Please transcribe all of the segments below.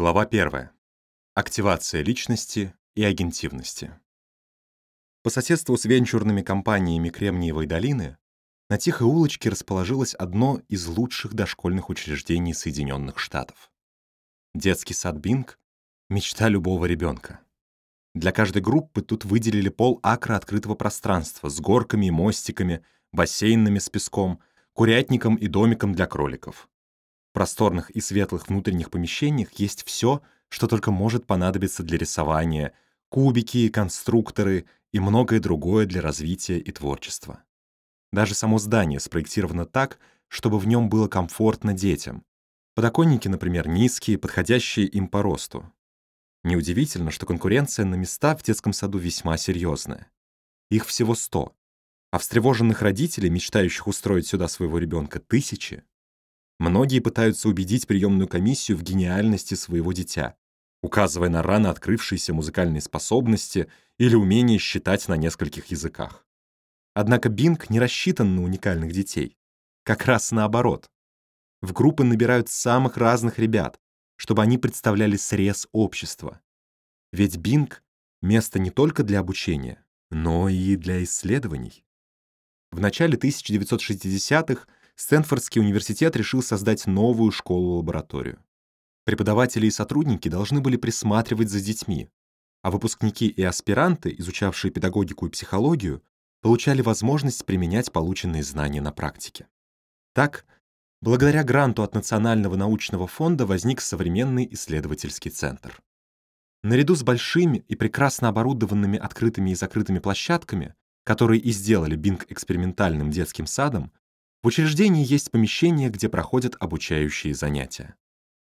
Глава 1. Активация личности и агентивности. По соседству с венчурными компаниями Кремниевой долины на тихой улочке расположилось одно из лучших дошкольных учреждений Соединенных Штатов. Детский сад Бинг — мечта любого ребенка. Для каждой группы тут выделили пол акра открытого пространства с горками и мостиками, бассейнами с песком, курятником и домиком для кроликов. В просторных и светлых внутренних помещениях есть все, что только может понадобиться для рисования, кубики, конструкторы и многое другое для развития и творчества. Даже само здание спроектировано так, чтобы в нем было комфортно детям. Подоконники, например, низкие, подходящие им по росту. Неудивительно, что конкуренция на места в детском саду весьма серьезная. Их всего 100, а встревоженных родителей, мечтающих устроить сюда своего ребенка, тысячи. Многие пытаются убедить приемную комиссию в гениальности своего дитя, указывая на рано открывшиеся музыкальные способности или умение считать на нескольких языках. Однако Бинг не рассчитан на уникальных детей. Как раз наоборот. В группы набирают самых разных ребят, чтобы они представляли срез общества. Ведь Бинг — место не только для обучения, но и для исследований. В начале 1960-х Стэнфордский университет решил создать новую школу-лабораторию. Преподаватели и сотрудники должны были присматривать за детьми, а выпускники и аспиранты, изучавшие педагогику и психологию, получали возможность применять полученные знания на практике. Так, благодаря гранту от Национального научного фонда возник современный исследовательский центр. Наряду с большими и прекрасно оборудованными открытыми и закрытыми площадками, которые и сделали Бинг экспериментальным детским садом, в учреждении есть помещение, где проходят обучающие занятия.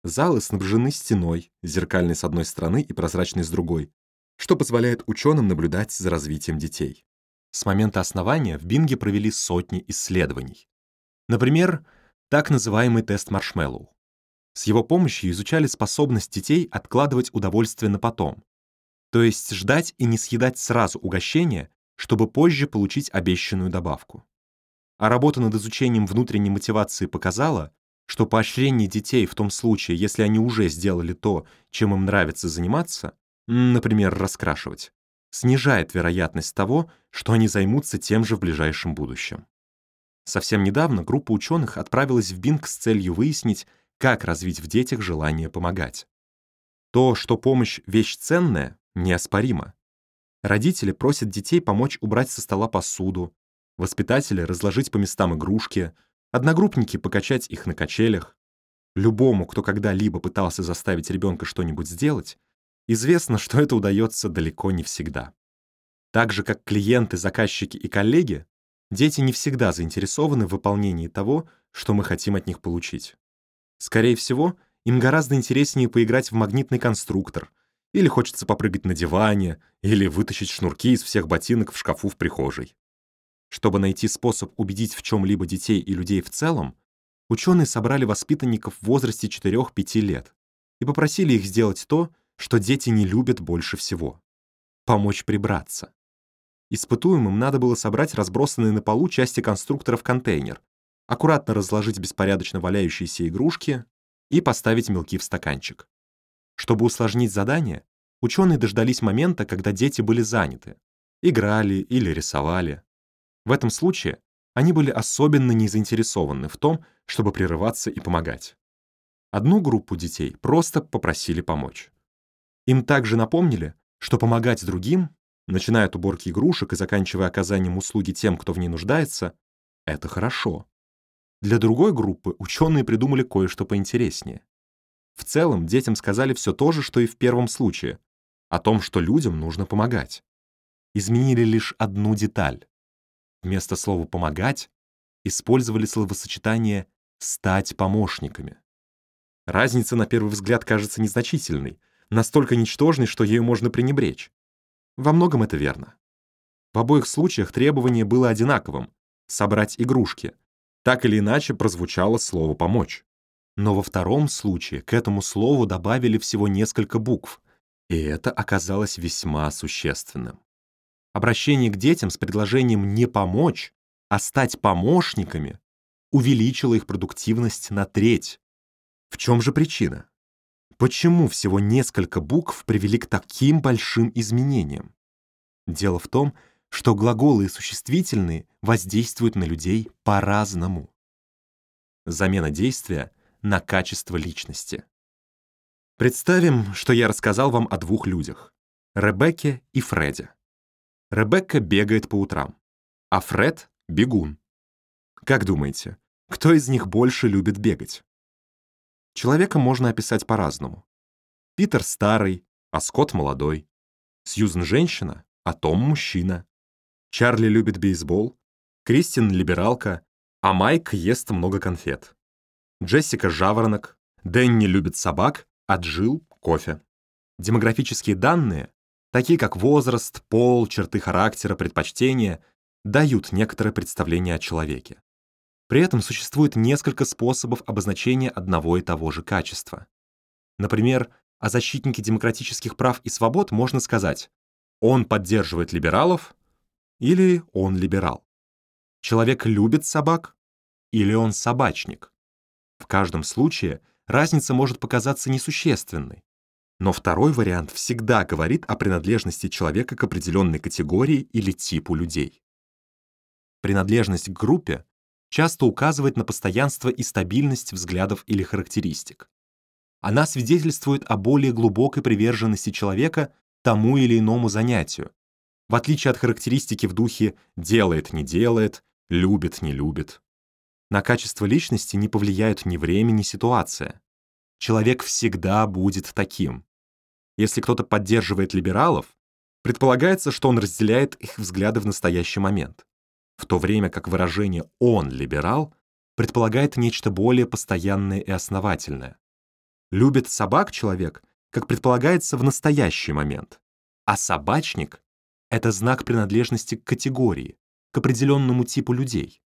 Залы снабжены стеной, зеркальной с одной стороны и прозрачной с другой, что позволяет ученым наблюдать за развитием детей. С момента основания в Бинге провели сотни исследований. Например, так называемый тест маршмеллоу. С его помощью изучали способность детей откладывать удовольствие на потом, то есть ждать и не съедать сразу угощение, чтобы позже получить обещанную добавку а работа над изучением внутренней мотивации показала, что поощрение детей в том случае, если они уже сделали то, чем им нравится заниматься, например, раскрашивать, снижает вероятность того, что они займутся тем же в ближайшем будущем. Совсем недавно группа ученых отправилась в Бинг с целью выяснить, как развить в детях желание помогать. То, что помощь — вещь ценная, неоспоримо. Родители просят детей помочь убрать со стола посуду, воспитатели разложить по местам игрушки, одногруппники покачать их на качелях. Любому, кто когда-либо пытался заставить ребенка что-нибудь сделать, известно, что это удается далеко не всегда. Так же, как клиенты, заказчики и коллеги, дети не всегда заинтересованы в выполнении того, что мы хотим от них получить. Скорее всего, им гораздо интереснее поиграть в магнитный конструктор, или хочется попрыгать на диване, или вытащить шнурки из всех ботинок в шкафу в прихожей. Чтобы найти способ убедить в чем-либо детей и людей в целом, ученые собрали воспитанников в возрасте 4-5 лет и попросили их сделать то, что дети не любят больше всего — помочь прибраться. Испытуемым надо было собрать разбросанные на полу части конструктора в контейнер, аккуратно разложить беспорядочно валяющиеся игрушки и поставить мелки в стаканчик. Чтобы усложнить задание, ученые дождались момента, когда дети были заняты, играли или рисовали. В этом случае они были особенно не заинтересованы в том, чтобы прерываться и помогать. Одну группу детей просто попросили помочь. Им также напомнили, что помогать другим, начиная от уборки игрушек и заканчивая оказанием услуги тем, кто в ней нуждается, это хорошо. Для другой группы ученые придумали кое-что поинтереснее. В целом, детям сказали все то же, что и в первом случае, о том, что людям нужно помогать. Изменили лишь одну деталь. Вместо слова «помогать» использовали словосочетание «стать помощниками». Разница, на первый взгляд, кажется незначительной, настолько ничтожной, что ею можно пренебречь. Во многом это верно. В обоих случаях требование было одинаковым — собрать игрушки. Так или иначе прозвучало слово «помочь». Но во втором случае к этому слову добавили всего несколько букв, и это оказалось весьма существенным. Обращение к детям с предложением не помочь, а стать помощниками увеличило их продуктивность на треть. В чем же причина? Почему всего несколько букв привели к таким большим изменениям? Дело в том, что глаголы и существительные воздействуют на людей по-разному. Замена действия на качество личности. Представим, что я рассказал вам о двух людях — Ребекке и Фреде. Ребекка бегает по утрам, а Фред — бегун. Как думаете, кто из них больше любит бегать? Человека можно описать по-разному. Питер старый, а Скотт молодой. Сьюзен женщина, а Том мужчина. Чарли любит бейсбол, Кристин либералка, а Майк ест много конфет. Джессика жаворонок, Дэнни любит собак, а Джилл — кофе. Демографические данные, такие как возраст, пол, черты характера, предпочтения, дают некоторое представление о человеке. При этом существует несколько способов обозначения одного и того же качества. Например, о защитнике демократических прав и свобод можно сказать «он поддерживает либералов» или «он либерал». Человек любит собак или он собачник. В каждом случае разница может показаться несущественной. Но второй вариант всегда говорит о принадлежности человека к определенной категории или типу людей. Принадлежность к группе часто указывает на постоянство и стабильность взглядов или характеристик. Она свидетельствует о более глубокой приверженности человека тому или иному занятию, в отличие от характеристики в духе «делает-не делает», «любит-не любит». На качество личности не повлияют ни время, ни ситуация. Человек всегда будет таким. Если кто-то поддерживает либералов, предполагается, что он разделяет их взгляды в настоящий момент, в то время как выражение «он либерал» предполагает нечто более постоянное и основательное. Любит собак человек, как предполагается в настоящий момент, а собачник — это знак принадлежности к категории, к определенному типу людей.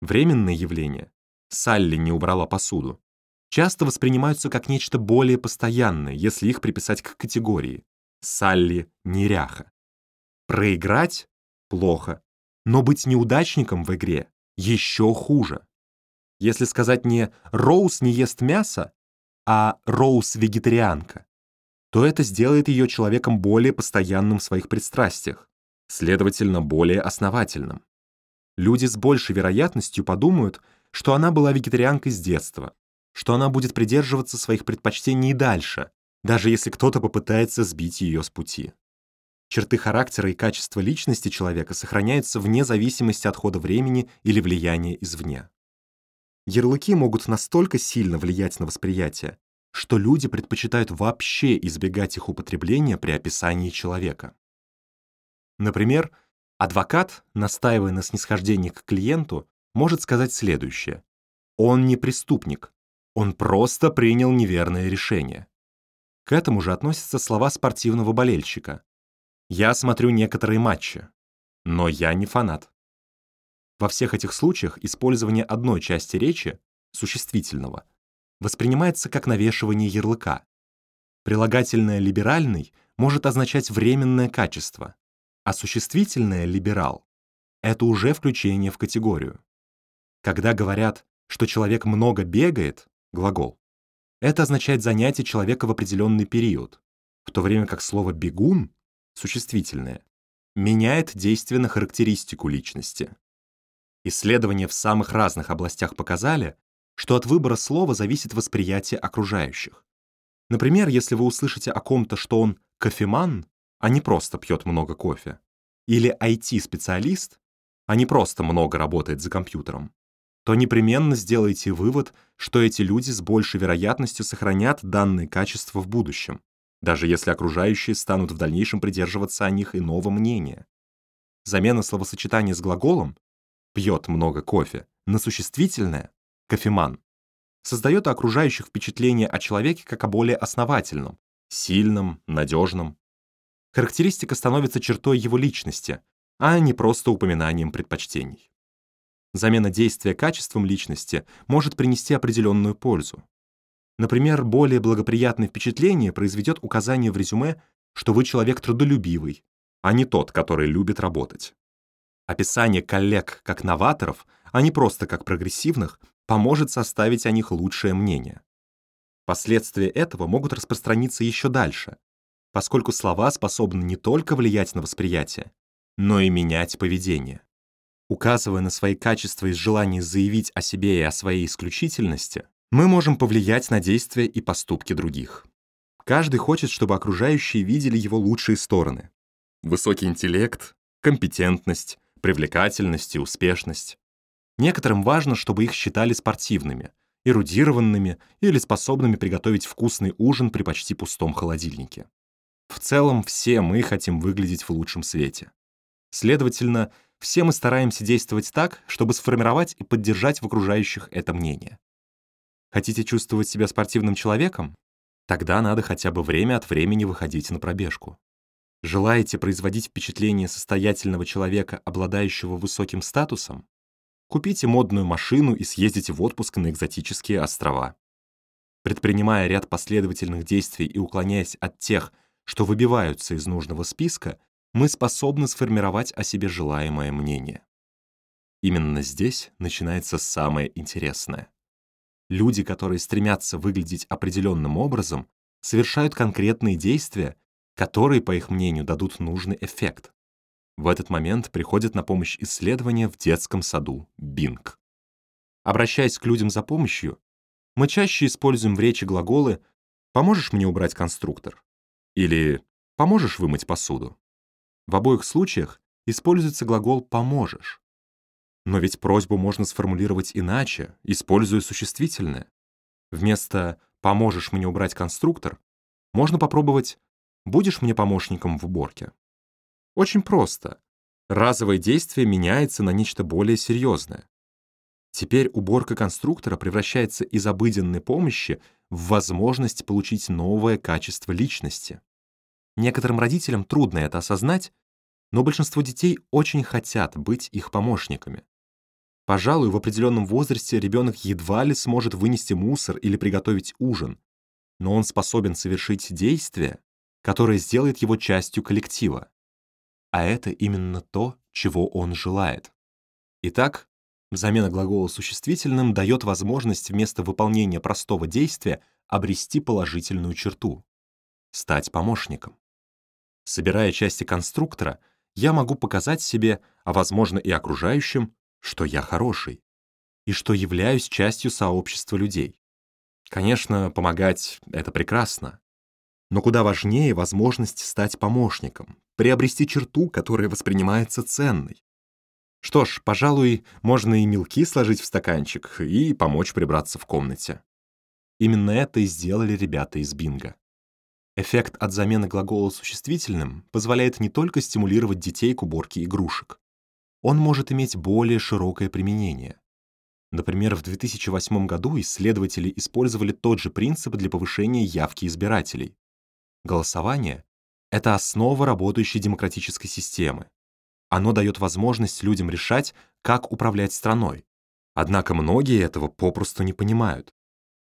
Временные явления — Салли не убрала посуду — часто воспринимаются как нечто более постоянное, если их приписать к категории. Салли — неряха. Проиграть — плохо, но быть неудачником в игре еще хуже. Если сказать не «Роуз не ест мясо», а «Роуз вегетарианка», то это сделает ее человеком более постоянным в своих пристрастиях, следовательно, более основательным люди с большей вероятностью подумают, что она была вегетарианкой с детства, что она будет придерживаться своих предпочтений и дальше, даже если кто-то попытается сбить ее с пути. Черты характера и качества личности человека сохраняются вне зависимости от хода времени или влияния извне. Ярлыки могут настолько сильно влиять на восприятие, что люди предпочитают вообще избегать их употребления при описании человека. Например, Адвокат, настаивая на снисхождении к клиенту, может сказать следующее. Он не преступник, он просто принял неверное решение. К этому же относятся слова спортивного болельщика. «Я смотрю некоторые матчи, но я не фанат». Во всех этих случаях использование одной части речи, существительного, воспринимается как навешивание ярлыка. Прилагательное «либеральный» может означать временное качество, а существительное «либерал» — это уже включение в категорию. Когда говорят, что человек много бегает, глагол, это означает занятие человека в определенный период, в то время как слово «бегун» — существительное, меняет действие на характеристику личности. Исследования в самых разных областях показали, что от выбора слова зависит восприятие окружающих. Например, если вы услышите о ком-то, что он кофеман, а не просто пьет много кофе. Или IT-специалист, а не просто много работает за компьютером, то непременно сделайте вывод, что эти люди с большей вероятностью сохранят данные качества в будущем, даже если окружающие станут в дальнейшем придерживаться о них иного мнения. Замена словосочетания с глаголом «пьет много кофе» на существительное «кофеман» создает у окружающих впечатление о человеке как о более основательном, сильном, надежном, характеристика становится чертой его личности, а не просто упоминанием предпочтений. Замена действия качеством личности может принести определенную пользу. Например, более благоприятное впечатление произведет указание в резюме, что вы человек трудолюбивый, а не тот, который любит работать. Описание коллег как новаторов, а не просто как прогрессивных, поможет составить о них лучшее мнение. Последствия этого могут распространиться еще дальше, поскольку слова способны не только влиять на восприятие, но и менять поведение. Указывая на свои качества из желания заявить о себе и о своей исключительности, мы можем повлиять на действия и поступки других. Каждый хочет, чтобы окружающие видели его лучшие стороны. Высокий интеллект, компетентность, привлекательность и успешность. Некоторым важно, чтобы их считали спортивными, эрудированными или способными приготовить вкусный ужин при почти пустом холодильнике. В целом, все мы хотим выглядеть в лучшем свете. Следовательно, все мы стараемся действовать так, чтобы сформировать и поддержать в окружающих это мнение. Хотите чувствовать себя спортивным человеком? Тогда надо хотя бы время от времени выходить на пробежку. Желаете производить впечатление состоятельного человека, обладающего высоким статусом? Купите модную машину и съездите в отпуск на экзотические острова. Предпринимая ряд последовательных действий и уклоняясь от тех, что выбиваются из нужного списка, мы способны сформировать о себе желаемое мнение. Именно здесь начинается самое интересное. Люди, которые стремятся выглядеть определенным образом, совершают конкретные действия, которые, по их мнению, дадут нужный эффект. В этот момент приходят на помощь исследования в детском саду Бинг. Обращаясь к людям за помощью, мы чаще используем в речи глаголы «поможешь мне убрать конструктор» или «поможешь вымыть посуду». В обоих случаях используется глагол «поможешь». Но ведь просьбу можно сформулировать иначе, используя существительное. Вместо «поможешь мне убрать конструктор» можно попробовать «будешь мне помощником в уборке». Очень просто. Разовое действие меняется на нечто более серьезное. Теперь уборка конструктора превращается из обыденной помощи в возможность получить новое качество личности. Некоторым родителям трудно это осознать, но большинство детей очень хотят быть их помощниками. Пожалуй, в определенном возрасте ребенок едва ли сможет вынести мусор или приготовить ужин, но он способен совершить действие, которое сделает его частью коллектива. А это именно то, чего он желает. Итак, замена глагола существительным дает возможность вместо выполнения простого действия обрести положительную черту — стать помощником. Собирая части конструктора, я могу показать себе, а возможно и окружающим, что я хороший и что являюсь частью сообщества людей. Конечно, помогать — это прекрасно. Но куда важнее возможность стать помощником, приобрести черту, которая воспринимается ценной. Что ж, пожалуй, можно и мелки сложить в стаканчик и помочь прибраться в комнате. Именно это и сделали ребята из Бинга. Эффект от замены глагола существительным позволяет не только стимулировать детей к уборке игрушек, он может иметь более широкое применение. Например, в 2008 году исследователи использовали тот же принцип для повышения явки избирателей. Голосование — это основа работающей демократической системы. Оно дает возможность людям решать, как управлять страной. Однако многие этого попросту не понимают.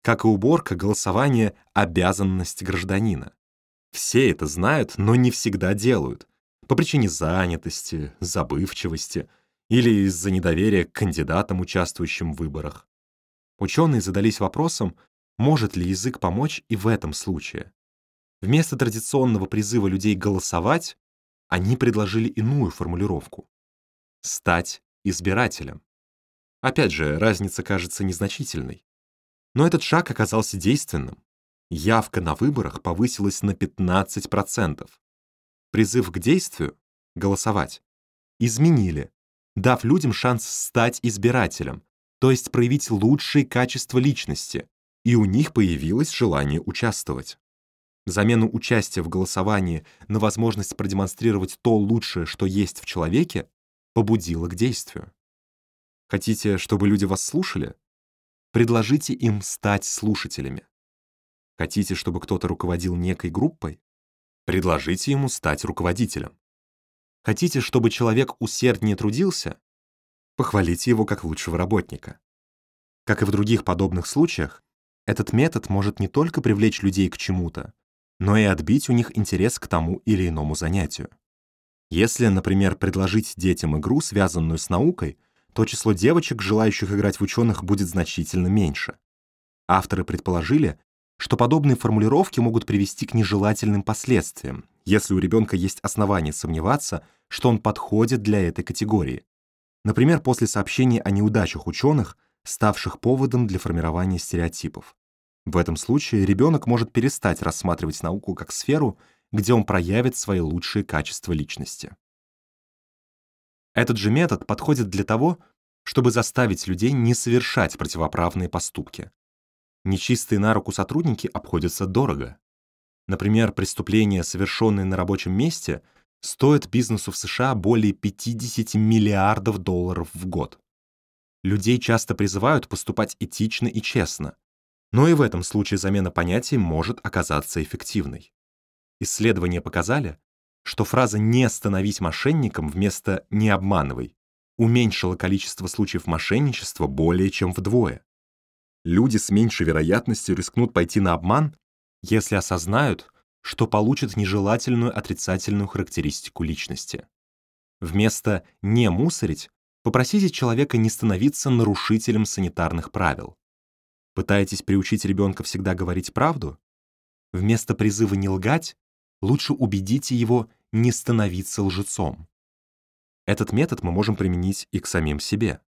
Как и уборка, голосование — обязанность гражданина. Все это знают, но не всегда делают, по причине занятости, забывчивости или из-за недоверия к кандидатам, участвующим в выборах. Ученые задались вопросом, может ли язык помочь и в этом случае. Вместо традиционного призыва людей голосовать, они предложили иную формулировку — стать избирателем. Опять же, разница кажется незначительной. Но этот шаг оказался действенным. Явка на выборах повысилась на 15% призыв к действию — голосовать — изменили, дав людям шанс стать избирателем, то есть проявить лучшие качества личности, и у них появилось желание участвовать. Замену участия в голосовании на возможность продемонстрировать то лучшее, что есть в человеке, побудило к действию. Хотите, чтобы люди вас слушали? Предложите им стать слушателями. Хотите, чтобы кто-то руководил некой группой? Предложите ему стать руководителем. Хотите, чтобы человек усерднее трудился? Похвалите его как лучшего работника. Как и в других подобных случаях, этот метод может не только привлечь людей к чему-то, но и отбить у них интерес к тому или иному занятию. Если, например, предложить детям игру, связанную с наукой, то число девочек, желающих играть в ученых, будет значительно меньше. Авторы предположили, что подобные формулировки могут привести к нежелательным последствиям, если у ребенка есть основания сомневаться, что он подходит для этой категории. Например, после сообщения о неудачах ученых, ставших поводом для формирования стереотипов. В этом случае ребенок может перестать рассматривать науку как сферу, где он проявит свои лучшие качества личности. Этот же метод подходит для того, чтобы заставить людей не совершать противоправные поступки. Нечистые на руку сотрудники обходятся дорого. Например, преступления, совершенные на рабочем месте, стоят бизнесу в США более 50 миллиардов долларов в год. Людей часто призывают поступать этично и честно, но и в этом случае замена понятий может оказаться эффективной. Исследования показали, что фраза «не становись мошенником» вместо «не обманывай» уменьшила количество случаев мошенничества более чем вдвое люди с меньшей вероятностью рискнут пойти на обман, если осознают, что получат нежелательную отрицательную характеристику личности. Вместо «не мусорить» попросите человека не становиться нарушителем санитарных правил. Пытаетесь приучить ребенка всегда говорить правду? Вместо призыва не лгать, лучше убедите его не становиться лжецом. Этот метод мы можем применить и к самим себе.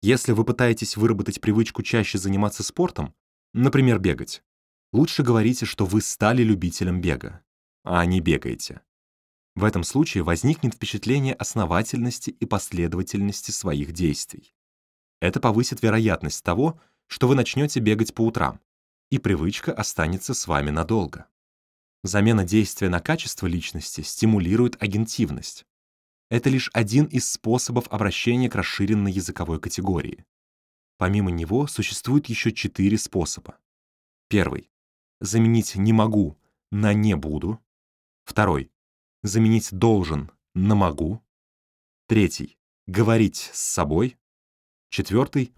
Если вы пытаетесь выработать привычку чаще заниматься спортом, например, бегать, лучше говорите, что вы стали любителем бега, а не бегаете. В этом случае возникнет впечатление основательности и последовательности своих действий. Это повысит вероятность того, что вы начнете бегать по утрам, и привычка останется с вами надолго. Замена действия на качество личности стимулирует агентивность, это лишь один из способов обращения к расширенной языковой категории. Помимо него существует еще четыре способа. Первый. Заменить «не могу» на «не буду». Второй. Заменить «должен» на «могу». Третий. Говорить с собой. Четвертый.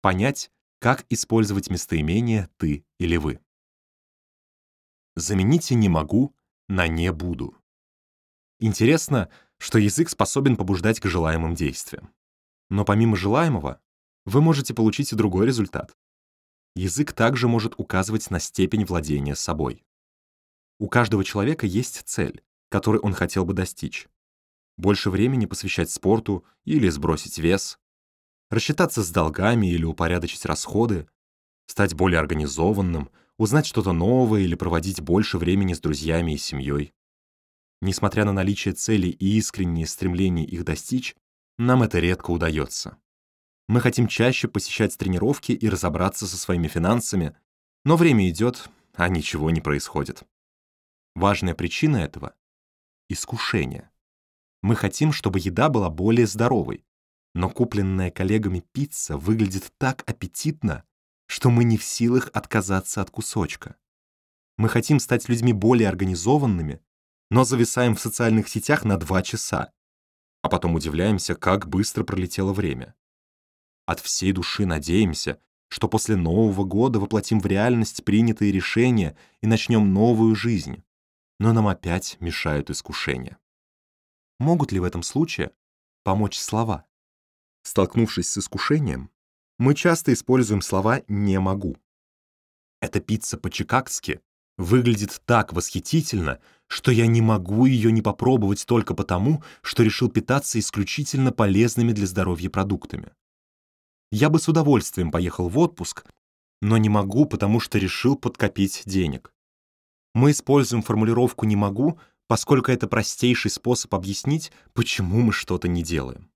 Понять, как использовать местоимение «ты» или «вы». Замените «не могу» на «не буду». Интересно, что язык способен побуждать к желаемым действиям. Но помимо желаемого, вы можете получить и другой результат. Язык также может указывать на степень владения собой. У каждого человека есть цель, которой он хотел бы достичь. Больше времени посвящать спорту или сбросить вес, рассчитаться с долгами или упорядочить расходы, стать более организованным, узнать что-то новое или проводить больше времени с друзьями и семьей. Несмотря на наличие целей и искреннее стремление их достичь, нам это редко удается. Мы хотим чаще посещать тренировки и разобраться со своими финансами, но время идет, а ничего не происходит. Важная причина этого — искушение. Мы хотим, чтобы еда была более здоровой, но купленная коллегами пицца выглядит так аппетитно, что мы не в силах отказаться от кусочка. Мы хотим стать людьми более организованными, но зависаем в социальных сетях на два часа, а потом удивляемся, как быстро пролетело время. От всей души надеемся, что после Нового года воплотим в реальность принятые решения и начнем новую жизнь, но нам опять мешают искушения. Могут ли в этом случае помочь слова? Столкнувшись с искушением, мы часто используем слова «не могу». Эта пицца по-чикагски выглядит так восхитительно, что я не могу ее не попробовать только потому, что решил питаться исключительно полезными для здоровья продуктами. Я бы с удовольствием поехал в отпуск, но не могу, потому что решил подкопить денег. Мы используем формулировку «не могу», поскольку это простейший способ объяснить, почему мы что-то не делаем.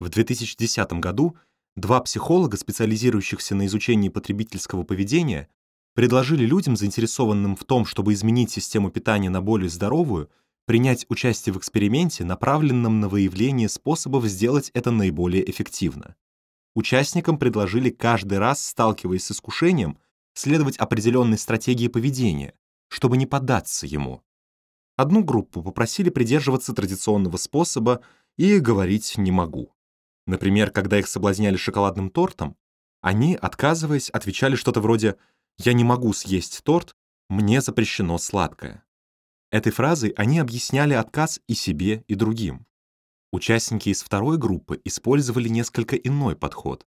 В 2010 году два психолога, специализирующихся на изучении потребительского поведения, предложили людям, заинтересованным в том, чтобы изменить систему питания на более здоровую, принять участие в эксперименте, направленном на выявление способов сделать это наиболее эффективно. Участникам предложили каждый раз, сталкиваясь с искушением, следовать определенной стратегии поведения, чтобы не поддаться ему. Одну группу попросили придерживаться традиционного способа и говорить «не могу». Например, когда их соблазняли шоколадным тортом, они, отказываясь, отвечали что-то вроде «Я не могу съесть торт, мне запрещено сладкое». Этой фразой они объясняли отказ и себе, и другим. Участники из второй группы использовали несколько иной подход.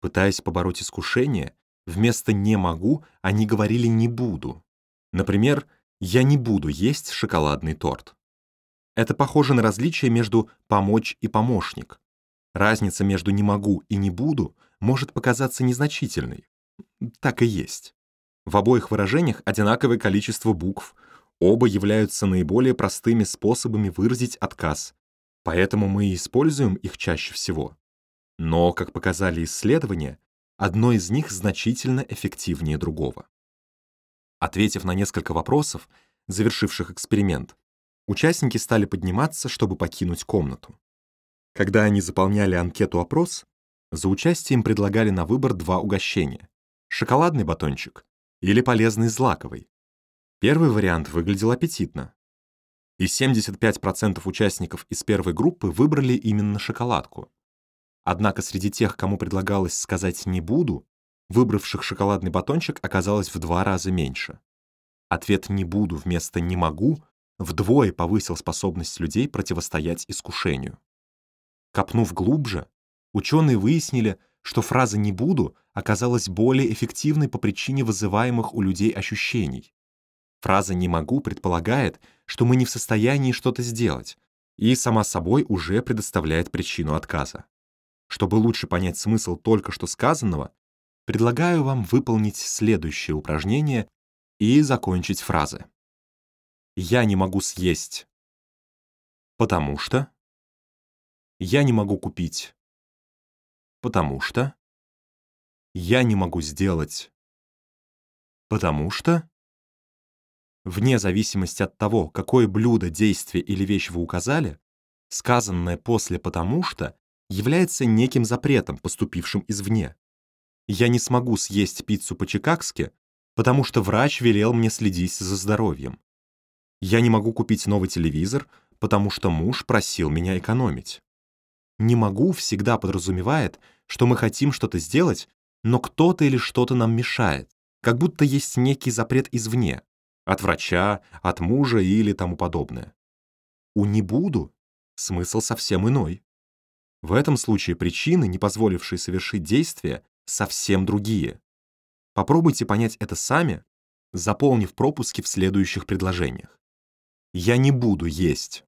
Пытаясь побороть искушение, Вместо «не могу» они говорили «не буду». Например, «я не буду есть шоколадный торт». Это похоже на различие между «помочь» и «помощник». Разница между «не могу» и «не буду» может показаться незначительной. Так и есть. В обоих выражениях одинаковое количество букв, оба являются наиболее простыми способами выразить отказ, поэтому мы и используем их чаще всего. Но, как показали исследования, одно из них значительно эффективнее другого. Ответив на несколько вопросов, завершивших эксперимент, участники стали подниматься, чтобы покинуть комнату. Когда они заполняли анкету-опрос, за участием предлагали на выбор два угощения — шоколадный батончик или полезный злаковый. Первый вариант выглядел аппетитно. И 75% участников из первой группы выбрали именно шоколадку. Однако среди тех, кому предлагалось сказать «не буду», выбравших шоколадный батончик оказалось в два раза меньше. Ответ «не буду» вместо «не могу» вдвое повысил способность людей противостоять искушению. Копнув глубже, ученые выяснили, что фраза «не буду» оказалась более эффективной по причине вызываемых у людей ощущений. Фраза «не могу» предполагает, что мы не в состоянии что-то сделать, и сама собой уже предоставляет причину отказа. Чтобы лучше понять смысл только что сказанного, предлагаю вам выполнить следующее упражнение и закончить фразы. Я не могу съесть, потому что... Я не могу купить, потому что... Я не могу сделать, потому что... Вне зависимости от того, какое блюдо, действие или вещь вы указали, сказанное после «потому что» является неким запретом, поступившим извне. Я не смогу съесть пиццу по-чикагски, потому что врач велел мне следить за здоровьем. Я не могу купить новый телевизор, потому что муж просил меня экономить. «Не могу» всегда подразумевает, что мы хотим что-то сделать, но кто-то или что-то нам мешает, как будто есть некий запрет извне, от врача, от мужа или тому подобное. У «не буду» смысл совсем иной. В этом случае причины, не позволившие совершить действие, совсем другие. Попробуйте понять это сами, заполнив пропуски в следующих предложениях. Я не буду есть.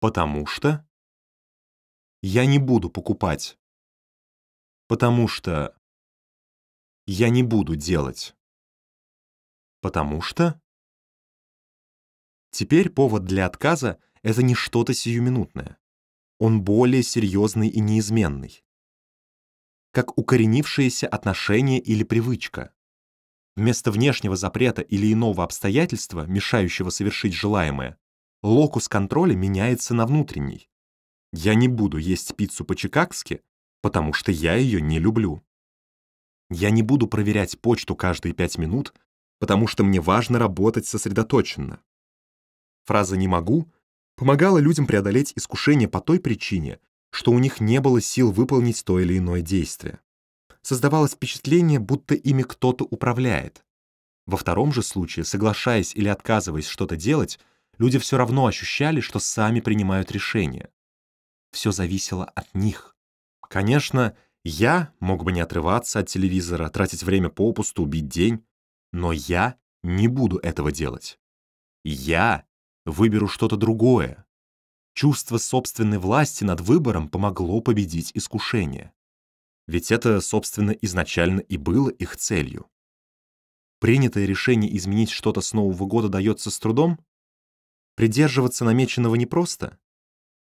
Потому что... Я не буду покупать. Потому что... Я не буду делать. Потому что... Теперь повод для отказа — это не что-то сиюминутное он более серьезный и неизменный. Как укоренившееся отношение или привычка. Вместо внешнего запрета или иного обстоятельства, мешающего совершить желаемое, локус контроля меняется на внутренний. Я не буду есть пиццу по-чикагски, потому что я ее не люблю. Я не буду проверять почту каждые пять минут, потому что мне важно работать сосредоточенно. Фраза «не могу» помогала людям преодолеть искушение по той причине, что у них не было сил выполнить то или иное действие. Создавалось впечатление, будто ими кто-то управляет. Во втором же случае, соглашаясь или отказываясь что-то делать, люди все равно ощущали, что сами принимают решения. Все зависело от них. Конечно, я мог бы не отрываться от телевизора, тратить время попусту, убить день, но я не буду этого делать. Я выберу что-то другое. Чувство собственной власти над выбором помогло победить искушение. Ведь это, собственно, изначально и было их целью. Принятое решение изменить что-то с Нового года дается с трудом? Придерживаться намеченного непросто?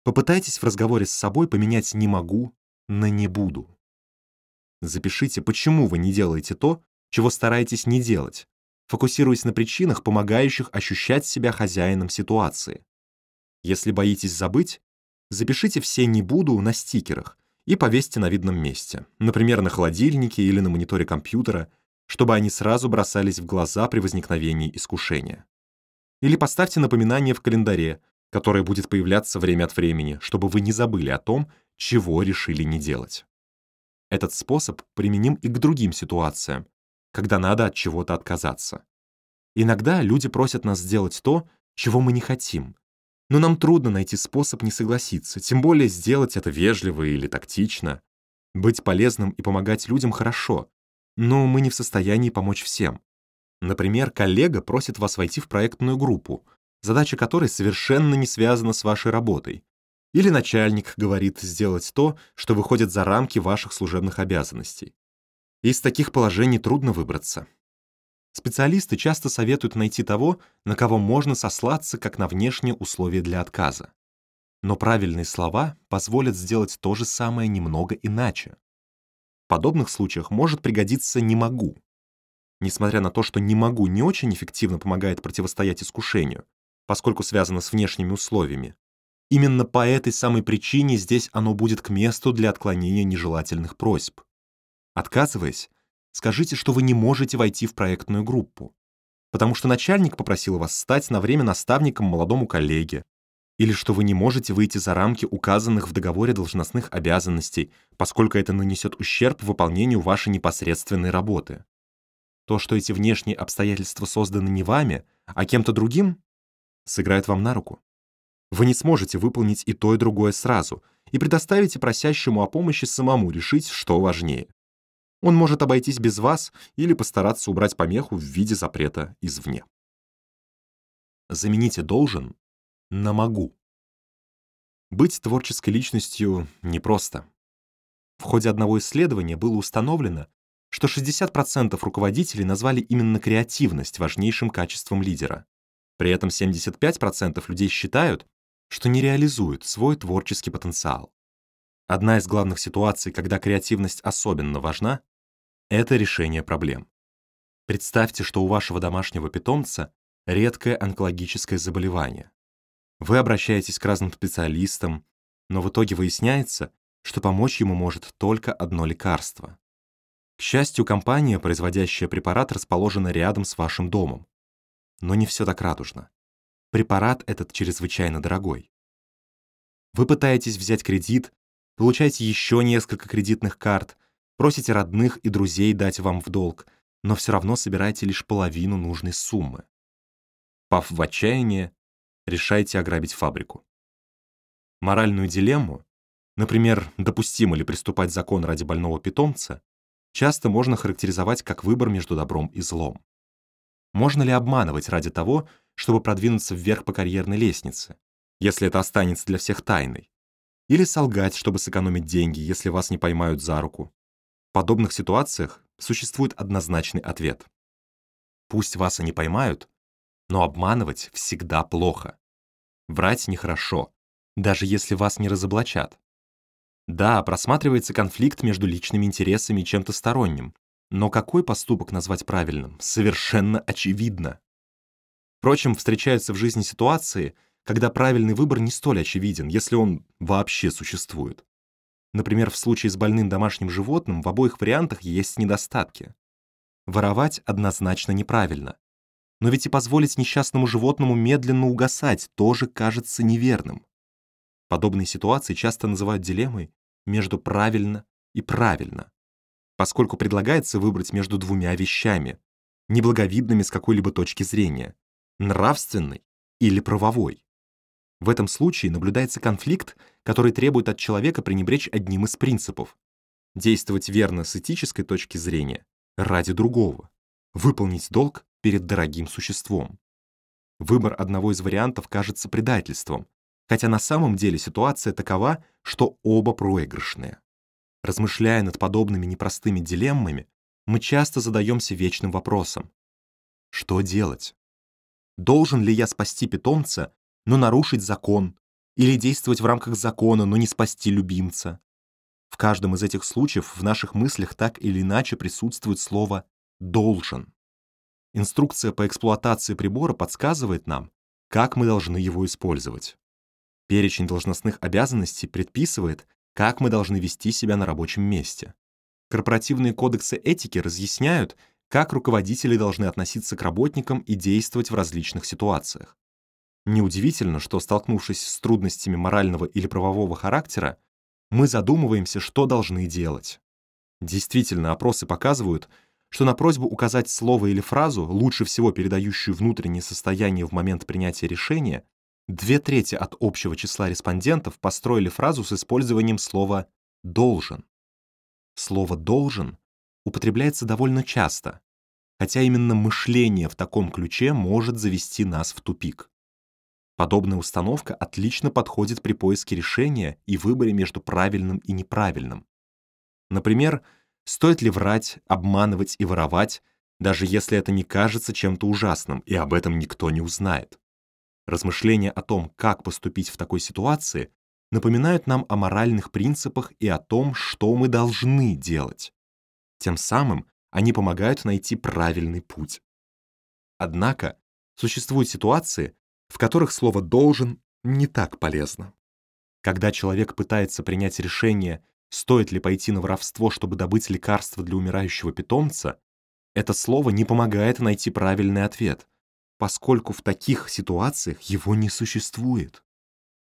Попытайтесь в разговоре с собой поменять «не могу» на «не буду». Запишите, почему вы не делаете то, чего стараетесь не делать, фокусируясь на причинах, помогающих ощущать себя хозяином ситуации. Если боитесь забыть, запишите все «не буду» на стикерах и повесьте на видном месте, например, на холодильнике или на мониторе компьютера, чтобы они сразу бросались в глаза при возникновении искушения. Или поставьте напоминание в календаре, которое будет появляться время от времени, чтобы вы не забыли о том, чего решили не делать. Этот способ применим и к другим ситуациям, когда надо от чего-то отказаться. Иногда люди просят нас сделать то, чего мы не хотим. Но нам трудно найти способ не согласиться, тем более сделать это вежливо или тактично. Быть полезным и помогать людям хорошо, но мы не в состоянии помочь всем. Например, коллега просит вас войти в проектную группу, задача которой совершенно не связана с вашей работой. Или начальник говорит сделать то, что выходит за рамки ваших служебных обязанностей. Из таких положений трудно выбраться. Специалисты часто советуют найти того, на кого можно сослаться как на внешние условия для отказа. Но правильные слова позволят сделать то же самое немного иначе. В подобных случаях может пригодиться «не могу». Несмотря на то, что «не могу» не очень эффективно помогает противостоять искушению, поскольку связано с внешними условиями, именно по этой самой причине здесь оно будет к месту для отклонения нежелательных просьб. Отказываясь, скажите, что вы не можете войти в проектную группу, потому что начальник попросил вас стать на время наставником молодому коллеге, или что вы не можете выйти за рамки указанных в договоре должностных обязанностей, поскольку это нанесет ущерб выполнению вашей непосредственной работы. То, что эти внешние обстоятельства созданы не вами, а кем-то другим, сыграет вам на руку. Вы не сможете выполнить и то, и другое сразу, и предоставите просящему о помощи самому решить, что важнее. Он может обойтись без вас или постараться убрать помеху в виде запрета извне. Замените «должен» на «могу». Быть творческой личностью непросто. В ходе одного исследования было установлено, что 60% руководителей назвали именно креативность важнейшим качеством лидера. При этом 75% людей считают, что не реализуют свой творческий потенциал. Одна из главных ситуаций, когда креативность особенно важна, это решение проблем. Представьте, что у вашего домашнего питомца редкое онкологическое заболевание. Вы обращаетесь к разным специалистам, но в итоге выясняется, что помочь ему может только одно лекарство. К счастью, компания, производящая препарат, расположена рядом с вашим домом. Но не все так радужно. Препарат этот чрезвычайно дорогой. Вы пытаетесь взять кредит, получаете еще несколько кредитных карт, просите родных и друзей дать вам в долг, но все равно собираете лишь половину нужной суммы. Пав в отчаяние, решаете ограбить фабрику. Моральную дилемму, например, допустимо ли приступать закон ради больного питомца, часто можно характеризовать как выбор между добром и злом. Можно ли обманывать ради того, чтобы продвинуться вверх по карьерной лестнице, если это останется для всех тайной? Или солгать, чтобы сэкономить деньги, если вас не поймают за руку? В подобных ситуациях существует однозначный ответ. Пусть вас и не поймают, но обманывать всегда плохо. Врать нехорошо, даже если вас не разоблачат. Да, просматривается конфликт между личными интересами и чем-то сторонним, но какой поступок назвать правильным, совершенно очевидно. Впрочем, встречаются в жизни ситуации, когда правильный выбор не столь очевиден, если он вообще существует. Например, в случае с больным домашним животным в обоих вариантах есть недостатки. Воровать однозначно неправильно. Но ведь и позволить несчастному животному медленно угасать тоже кажется неверным. Подобные ситуации часто называют дилеммой между правильно и правильно, поскольку предлагается выбрать между двумя вещами, неблаговидными с какой-либо точки зрения, нравственной или правовой. В этом случае наблюдается конфликт, который требует от человека пренебречь одним из принципов — действовать верно с этической точки зрения ради другого, выполнить долг перед дорогим существом. Выбор одного из вариантов кажется предательством, хотя на самом деле ситуация такова, что оба проигрышные. Размышляя над подобными непростыми дилеммами, мы часто задаемся вечным вопросом. Что делать? Должен ли я спасти питомца, но нарушить закон, или действовать в рамках закона, но не спасти любимца? В каждом из этих случаев в наших мыслях так или иначе присутствует слово «должен». Инструкция по эксплуатации прибора подсказывает нам, как мы должны его использовать. Перечень должностных обязанностей предписывает, как мы должны вести себя на рабочем месте. Корпоративные кодексы этики разъясняют, как руководители должны относиться к работникам и действовать в различных ситуациях. Неудивительно, что, столкнувшись с трудностями морального или правового характера, мы задумываемся, что должны делать. Действительно, опросы показывают, что на просьбу указать слово или фразу, лучше всего передающую внутреннее состояние в момент принятия решения, Две трети от общего числа респондентов построили фразу с использованием слова «должен». Слово «должен» употребляется довольно часто, хотя именно мышление в таком ключе может завести нас в тупик. Подобная установка отлично подходит при поиске решения и выборе между правильным и неправильным. Например, стоит ли врать, обманывать и воровать, даже если это не кажется чем-то ужасным, и об этом никто не узнает. Размышления о том, как поступить в такой ситуации, напоминают нам о моральных принципах и о том, что мы должны делать. Тем самым они помогают найти правильный путь. Однако существуют ситуации, в которых слово «должен» не так полезно. Когда человек пытается принять решение, стоит ли пойти на воровство, чтобы добыть лекарство для умирающего питомца, это слово не помогает найти правильный ответ, поскольку в таких ситуациях его не существует.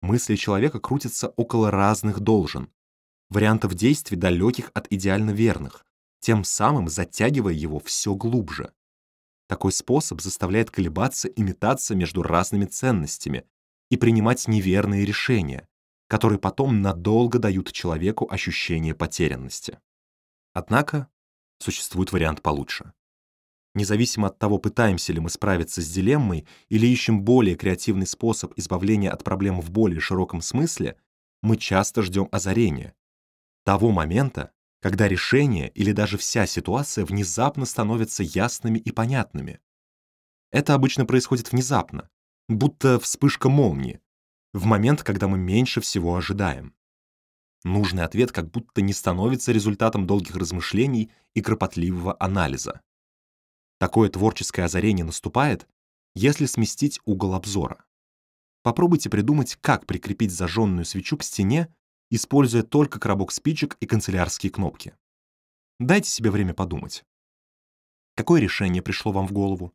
Мысли человека крутятся около разных должен, вариантов действий далеких от идеально верных, тем самым затягивая его все глубже. Такой способ заставляет колебаться и метаться между разными ценностями и принимать неверные решения, которые потом надолго дают человеку ощущение потерянности. Однако существует вариант получше. Независимо от того, пытаемся ли мы справиться с дилеммой или ищем более креативный способ избавления от проблем в более широком смысле, мы часто ждем озарения. Того момента, когда решение или даже вся ситуация внезапно становятся ясными и понятными. Это обычно происходит внезапно, будто вспышка молнии, в момент, когда мы меньше всего ожидаем. Нужный ответ как будто не становится результатом долгих размышлений и кропотливого анализа. Такое творческое озарение наступает, если сместить угол обзора. Попробуйте придумать, как прикрепить зажженную свечу к стене используя только коробок спичек и канцелярские кнопки. Дайте себе время подумать. Какое решение пришло вам в голову?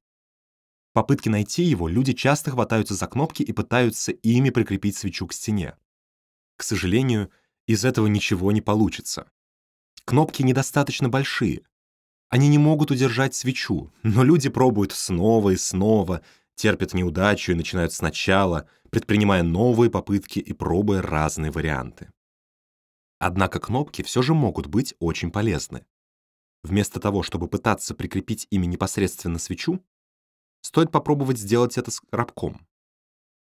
В попытке найти его люди часто хватаются за кнопки и пытаются ими прикрепить свечу к стене. К сожалению, из этого ничего не получится. Кнопки недостаточно большие. Они не могут удержать свечу, но люди пробуют снова и снова, терпят неудачу и начинают сначала, предпринимая новые попытки и пробуя разные варианты. Однако кнопки все же могут быть очень полезны. Вместо того, чтобы пытаться прикрепить ими непосредственно свечу, стоит попробовать сделать это с коробком.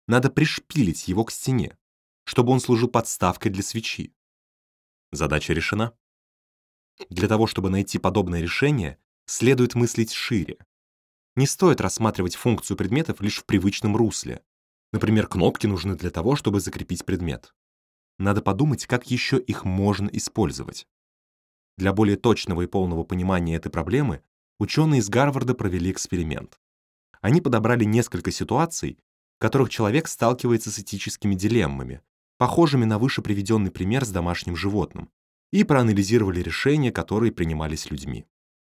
Надо пришпилить его к стене, чтобы он служил подставкой для свечи. Задача решена. Для того, чтобы найти подобное решение, следует мыслить шире. Не стоит рассматривать функцию предметов лишь в привычном русле. Например, кнопки нужны для того, чтобы закрепить предмет. Надо подумать, как еще их можно использовать. Для более точного и полного понимания этой проблемы ученые из Гарварда провели эксперимент. Они подобрали несколько ситуаций, в которых человек сталкивается с этическими дилеммами, похожими на выше приведенный пример с домашним животным, и проанализировали решения, которые принимались людьми.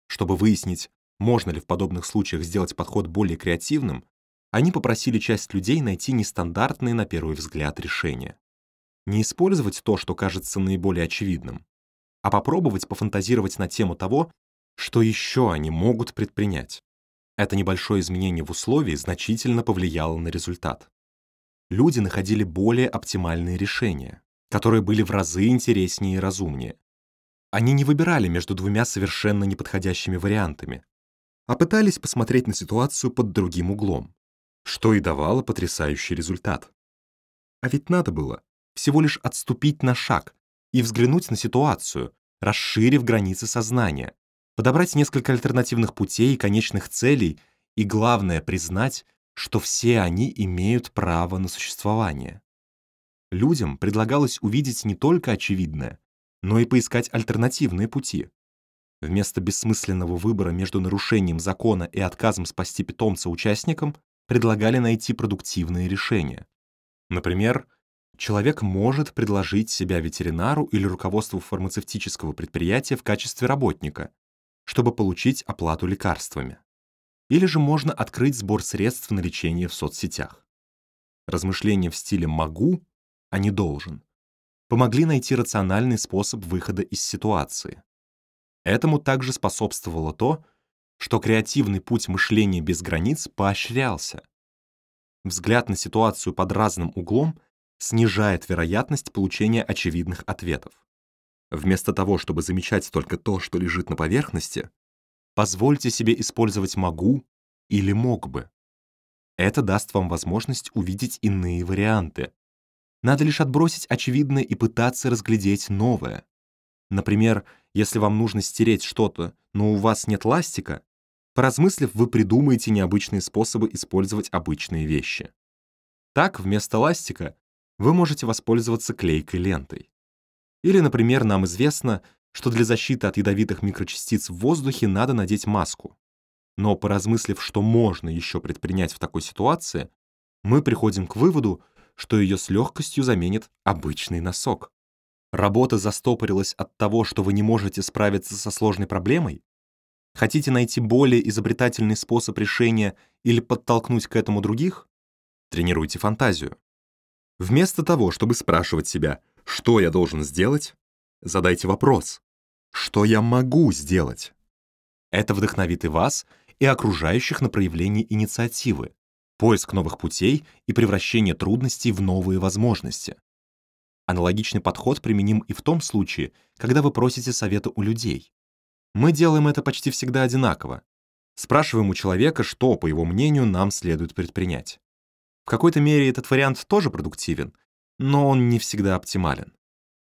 Чтобы выяснить, можно ли в подобных случаях сделать подход более креативным, они попросили часть людей найти нестандартные на первый взгляд решения не использовать то, что кажется наиболее очевидным, а попробовать пофантазировать на тему того, что еще они могут предпринять. Это небольшое изменение в условии значительно повлияло на результат. Люди находили более оптимальные решения, которые были в разы интереснее и разумнее. Они не выбирали между двумя совершенно неподходящими вариантами, а пытались посмотреть на ситуацию под другим углом, что и давало потрясающий результат. А ведь надо было всего лишь отступить на шаг и взглянуть на ситуацию, расширив границы сознания, подобрать несколько альтернативных путей и конечных целей и, главное, признать, что все они имеют право на существование. Людям предлагалось увидеть не только очевидное, но и поискать альтернативные пути. Вместо бессмысленного выбора между нарушением закона и отказом спасти питомца участникам предлагали найти продуктивные решения. Например, человек может предложить себя ветеринару или руководству фармацевтического предприятия в качестве работника, чтобы получить оплату лекарствами. Или же можно открыть сбор средств на лечение в соцсетях. Размышления в стиле «могу», а не «должен» помогли найти рациональный способ выхода из ситуации. Этому также способствовало то, что креативный путь мышления без границ поощрялся. Взгляд на ситуацию под разным углом снижает вероятность получения очевидных ответов. Вместо того, чтобы замечать только то, что лежит на поверхности, позвольте себе использовать «могу» или «мог бы». Это даст вам возможность увидеть иные варианты. Надо лишь отбросить очевидное и пытаться разглядеть новое. Например, если вам нужно стереть что-то, но у вас нет ластика, поразмыслив, вы придумаете необычные способы использовать обычные вещи. Так, вместо ластика вы можете воспользоваться клейкой лентой. Или, например, нам известно, что для защиты от ядовитых микрочастиц в воздухе надо надеть маску. Но поразмыслив, что можно еще предпринять в такой ситуации, мы приходим к выводу, что ее с легкостью заменит обычный носок. Работа застопорилась от того, что вы не можете справиться со сложной проблемой? Хотите найти более изобретательный способ решения или подтолкнуть к этому других? Тренируйте фантазию. Вместо того, чтобы спрашивать себя, что я должен сделать, задайте вопрос, что я могу сделать? Это вдохновит и вас, и окружающих на проявление инициативы, поиск новых путей и превращение трудностей в новые возможности. Аналогичный подход применим и в том случае, когда вы просите совета у людей. Мы делаем это почти всегда одинаково. Спрашиваем у человека, что, по его мнению, нам следует предпринять. В какой-то мере этот вариант тоже продуктивен, но он не всегда оптимален.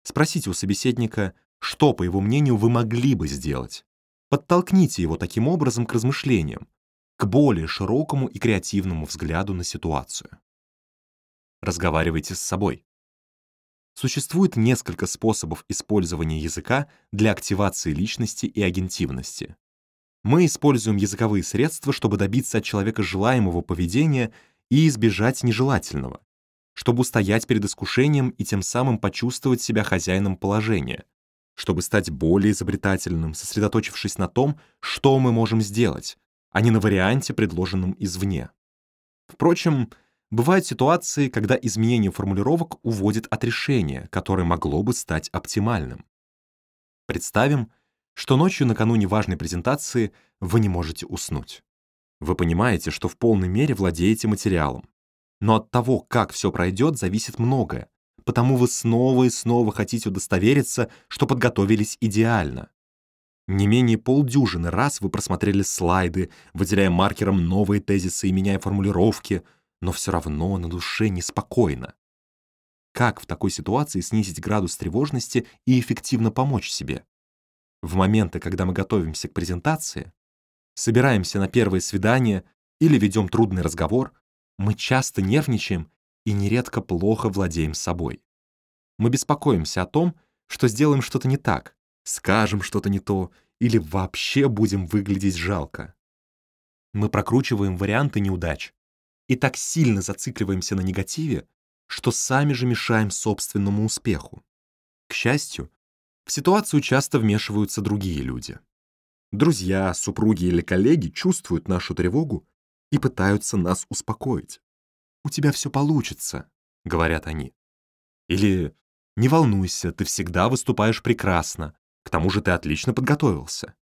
Спросите у собеседника, что, по его мнению, вы могли бы сделать. Подтолкните его таким образом к размышлениям, более широкому и креативному взгляду на ситуацию. Разговаривайте с собой. Существует несколько способов использования языка для активации личности и агентивности. Мы используем языковые средства, чтобы добиться от человека желаемого поведения и избежать нежелательного, чтобы устоять перед искушением и тем самым почувствовать себя хозяином положения, чтобы стать более изобретательным, сосредоточившись на том, что мы можем сделать, а не на варианте, предложенном извне. Впрочем, бывают ситуации, когда изменение формулировок уводит от решения, которое могло бы стать оптимальным. Представим, что ночью накануне важной презентации вы не можете уснуть. Вы понимаете, что в полной мере владеете материалом. Но от того, как все пройдет, зависит многое, потому вы снова и снова хотите удостовериться, что подготовились идеально. Не менее полдюжины раз вы просмотрели слайды, выделяя маркером новые тезисы и меняя формулировки, но все равно на душе неспокойно. Как в такой ситуации снизить градус тревожности и эффективно помочь себе? В моменты, когда мы готовимся к презентации, собираемся на первое свидание или ведем трудный разговор, мы часто нервничаем и нередко плохо владеем собой. Мы беспокоимся о том, что сделаем что-то не так, скажем что-то не то или вообще будем выглядеть жалко. Мы прокручиваем варианты неудач и так сильно зацикливаемся на негативе, что сами же мешаем собственному успеху. К счастью, в ситуацию часто вмешиваются другие люди. Друзья, супруги или коллеги чувствуют нашу тревогу и пытаются нас успокоить. «У тебя все получится», — говорят они. Или «Не волнуйся, ты всегда выступаешь прекрасно, к тому же ты отлично подготовился».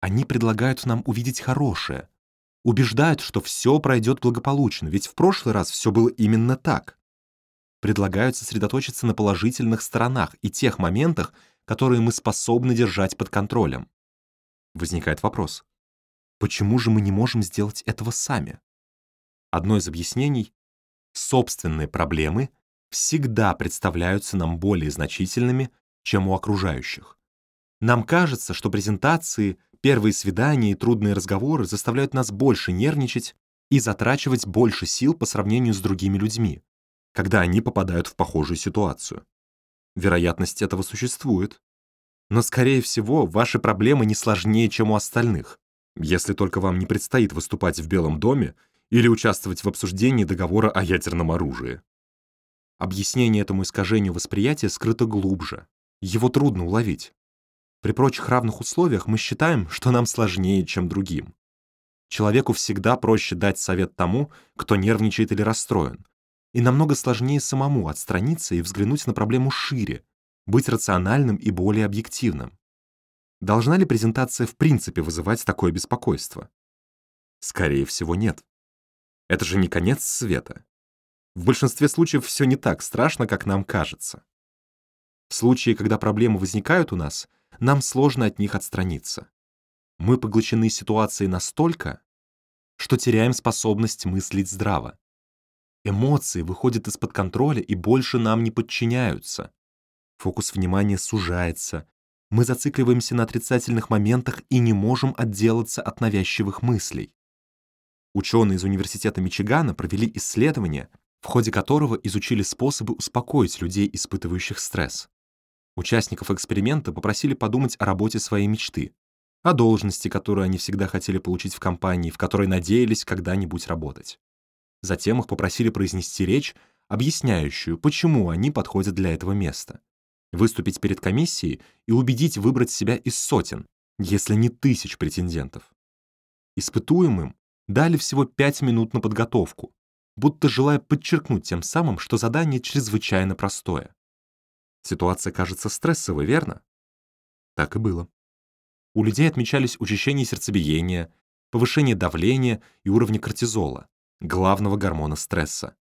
Они предлагают нам увидеть хорошее, убеждают, что все пройдет благополучно, ведь в прошлый раз все было именно так. Предлагают сосредоточиться на положительных сторонах и тех моментах, которые мы способны держать под контролем. Возникает вопрос, почему же мы не можем сделать этого сами? Одно из объяснений собственные проблемы всегда представляются нам более значительными, чем у окружающих. Нам кажется, что презентации, первые свидания и трудные разговоры заставляют нас больше нервничать и затрачивать больше сил по сравнению с другими людьми, когда они попадают в похожую ситуацию. Вероятность этого существует. Но, скорее всего, ваши проблемы не сложнее, чем у остальных, если только вам не предстоит выступать в Белом доме или участвовать в обсуждении договора о ядерном оружии. Объяснение этому искажению восприятия скрыто глубже. Его трудно уловить. При прочих равных условиях мы считаем, что нам сложнее, чем другим. Человеку всегда проще дать совет тому, кто нервничает или расстроен. И намного сложнее самому отстраниться и взглянуть на проблему шире, быть рациональным и более объективным. Должна ли презентация в принципе вызывать такое беспокойство? Скорее всего, нет. Это же не конец света. В большинстве случаев все не так страшно, как нам кажется. В случае, когда проблемы возникают у нас, нам сложно от них отстраниться. Мы поглощены ситуацией настолько, что теряем способность мыслить здраво. Эмоции выходят из-под контроля и больше нам не подчиняются. Фокус внимания сужается. Мы зацикливаемся на отрицательных моментах и не можем отделаться от навязчивых мыслей. Ученые из Университета Мичигана провели исследование, в ходе которого изучили способы успокоить людей, испытывающих стресс. Участников эксперимента попросили подумать о работе своей мечты, о должности, которую они всегда хотели получить в компании, в которой надеялись когда-нибудь работать. Затем их попросили произнести речь, объясняющую, почему они подходят для этого места. Выступить перед комиссией и убедить выбрать себя из сотен, если не тысяч претендентов. Испытуемым дали всего пять минут на подготовку, будто желая подчеркнуть тем самым, что задание чрезвычайно простое. Ситуация кажется стрессовой, верно? Так и было. У людей отмечались учащение сердцебиения, повышение давления и уровня кортизола, главного гормона стресса.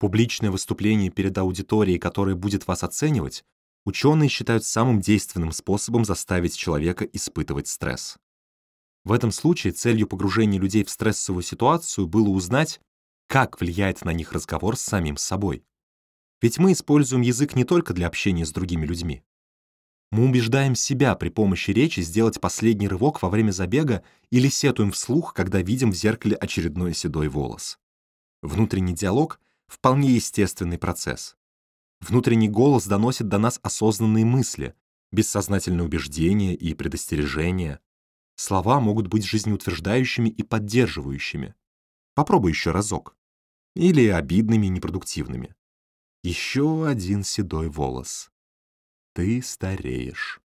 Публичное выступление перед аудиторией, которая будет вас оценивать, ученые считают самым действенным способом заставить человека испытывать стресс. В этом случае целью погружения людей в стрессовую ситуацию было узнать, как влияет на них разговор с самим собой. Ведь мы используем язык не только для общения с другими людьми. Мы убеждаем себя при помощи речи сделать последний рывок во время забега или сетуем вслух, когда видим в зеркале очередной седой волос. Внутренний диалог — вполне естественный процесс. Внутренний голос доносит до нас осознанные мысли, бессознательные убеждения и предостережения. Слова могут быть жизнеутверждающими и поддерживающими. Попробуй еще разок. Или обидными и непродуктивными. Еще один седой волос. Ты стареешь.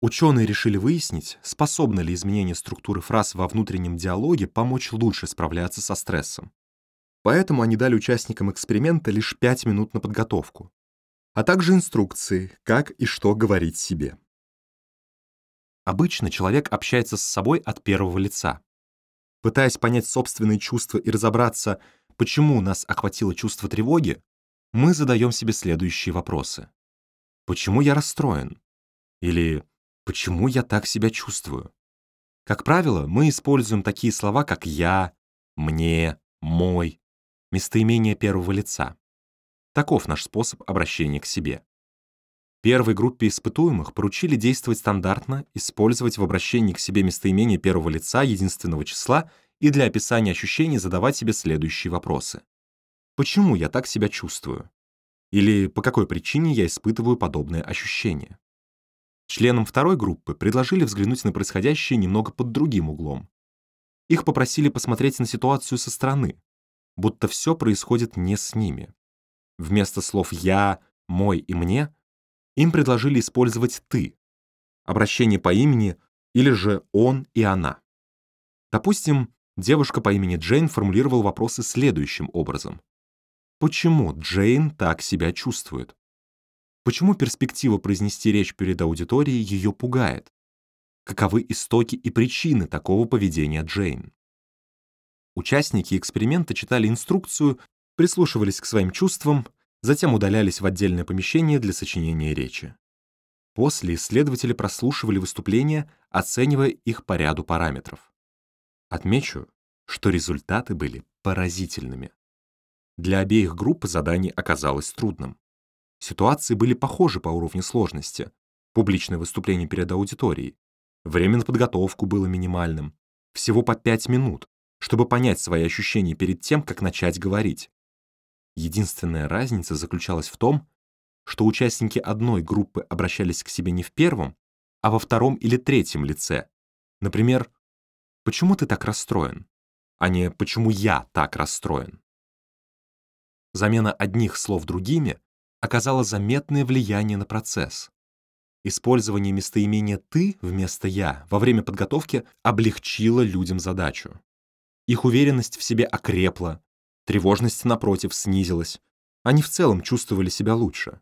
Ученые решили выяснить, способно ли изменение структуры фраз во внутреннем диалоге помочь лучше справляться со стрессом. Поэтому они дали участникам эксперимента лишь 5 минут на подготовку, а также инструкции, как и что говорить себе. Обычно человек общается с собой от первого лица. Пытаясь понять собственные чувства и разобраться, почему нас охватило чувство тревоги, мы задаем себе следующие вопросы. Почему я расстроен? Или почему я так себя чувствую? Как правило, мы используем такие слова, как «я», «мне», «мой», местоимение первого лица. Таков наш способ обращения к себе. Первой группе испытуемых поручили действовать стандартно, использовать в обращении к себе местоимение первого лица единственного числа и для описания ощущений задавать себе следующие вопросы. Почему я так себя чувствую? Или по какой причине я испытываю подобное ощущение? Членам второй группы предложили взглянуть на происходящее немного под другим углом. Их попросили посмотреть на ситуацию со стороны, будто все происходит не с ними. Вместо слов «я», «мой» и «мне» им предложили использовать «ты», обращение по имени или же «он» и «она». Допустим, девушка по имени Джейн формулировала вопросы следующим образом. Почему Джейн так себя чувствует? Почему перспектива произнести речь перед аудиторией ее пугает? Каковы истоки и причины такого поведения Джейн? Участники эксперимента читали инструкцию, прислушивались к своим чувствам, затем удалялись в отдельное помещение для сочинения речи. После исследователи прослушивали выступления, оценивая их по ряду параметров. Отмечу, что результаты были поразительными. Для обеих групп задание оказалось трудным. Ситуации были похожи по уровню сложности. Публичное выступление перед аудиторией. Время на подготовку было минимальным. Всего по 5 минут, чтобы понять свои ощущения перед тем, как начать говорить. Единственная разница заключалась в том, что участники одной группы обращались к себе не в первом, а во втором или третьем лице. Например, «Почему ты так расстроен?» а не «Почему я так расстроен?» Замена одних слов другими оказала заметное влияние на процесс. Использование местоимения «ты» вместо «я» во время подготовки облегчило людям задачу. Их уверенность в себе окрепла, тревожность, напротив, снизилась. Они в целом чувствовали себя лучше.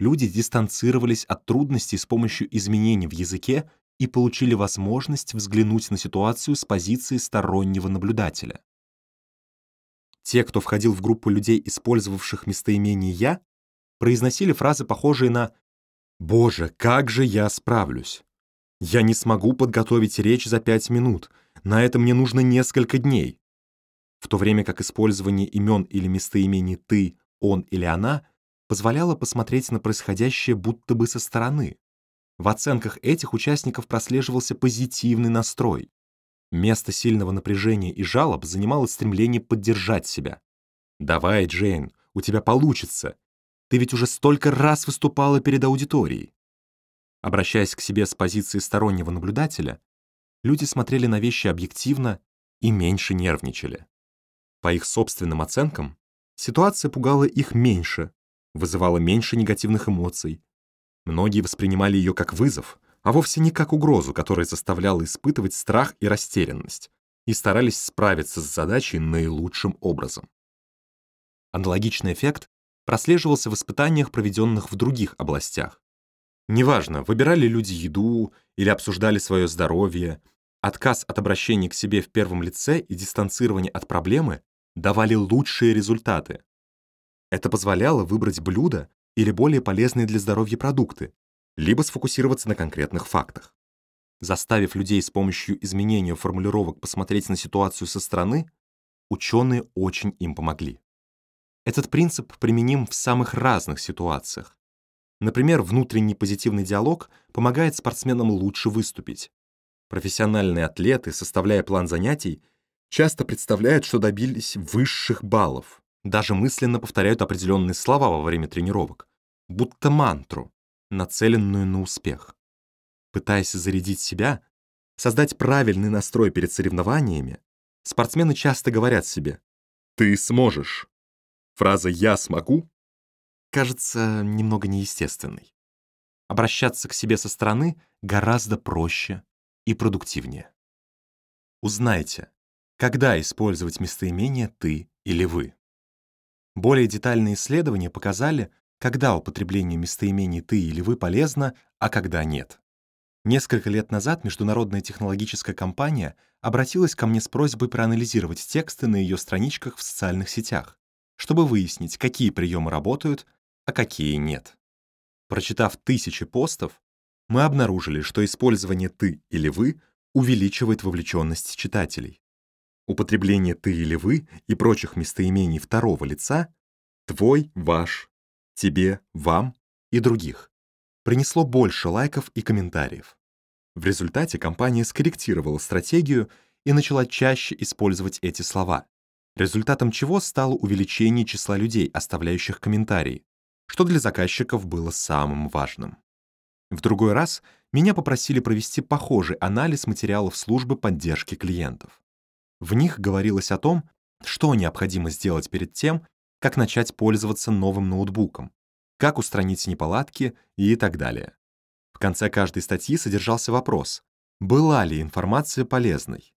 Люди дистанцировались от трудностей с помощью изменений в языке и получили возможность взглянуть на ситуацию с позиции стороннего наблюдателя. Те, кто входил в группу людей, использовавших местоимение «я», произносили фразы, похожие на «Боже, как же я справлюсь! Я не смогу подготовить речь за пять минут, на это мне нужно несколько дней». В то время как использование имен или местоимений «ты», «он» или «она» позволяло посмотреть на происходящее будто бы со стороны. В оценках этих участников прослеживался позитивный настрой. Место сильного напряжения и жалоб занимало стремление поддержать себя. «Давай, Джейн, у тебя получится. Ты ведь уже столько раз выступала перед аудиторией». Обращаясь к себе с позиции стороннего наблюдателя, люди смотрели на вещи объективно и меньше нервничали. По их собственным оценкам, ситуация пугала их меньше, вызывала меньше негативных эмоций. Многие воспринимали ее как вызов, а вовсе не как угрозу, которая заставляла испытывать страх и растерянность, и старались справиться с задачей наилучшим образом. Аналогичный эффект прослеживался в испытаниях, проведенных в других областях. Неважно, выбирали люди еду или обсуждали свое здоровье, отказ от обращения к себе в первом лице и дистанцирование от проблемы давали лучшие результаты. Это позволяло выбрать блюдо или более полезные для здоровья продукты, либо сфокусироваться на конкретных фактах. Заставив людей с помощью изменения формулировок посмотреть на ситуацию со стороны, ученые очень им помогли. Этот принцип применим в самых разных ситуациях. Например, внутренний позитивный диалог помогает спортсменам лучше выступить. Профессиональные атлеты, составляя план занятий, часто представляют, что добились высших баллов, даже мысленно повторяют определенные слова во время тренировок, будто мантру, нацеленную на успех. Пытаясь зарядить себя, создать правильный настрой перед соревнованиями, спортсмены часто говорят себе «ты сможешь». Фраза «я смогу» кажется немного неестественной. Обращаться к себе со стороны гораздо проще и продуктивнее. Узнайте, когда использовать местоимение «ты» или «вы». Более детальные исследования показали, когда употребление местоимений «ты» или «вы» полезно, а когда нет. Несколько лет назад международная технологическая компания обратилась ко мне с просьбой проанализировать тексты на ее страничках в социальных сетях, чтобы выяснить, какие приемы работают, а какие нет. Прочитав тысячи постов, мы обнаружили, что использование «ты» или «вы» увеличивает вовлеченность читателей. Употребление «ты» или «вы» и прочих местоимений второго лица «твой», «ваш», «тебе», «вам» и других принесло больше лайков и комментариев. В результате компания скорректировала стратегию и начала чаще использовать эти слова, результатом чего стало увеличение числа людей, оставляющих комментарии, что для заказчиков было самым важным. В другой раз меня попросили провести похожий анализ материалов службы поддержки клиентов. В них говорилось о том, что необходимо сделать перед тем, как начать пользоваться новым ноутбуком, как устранить неполадки и так далее. В конце каждой статьи содержался вопрос, была ли информация полезной.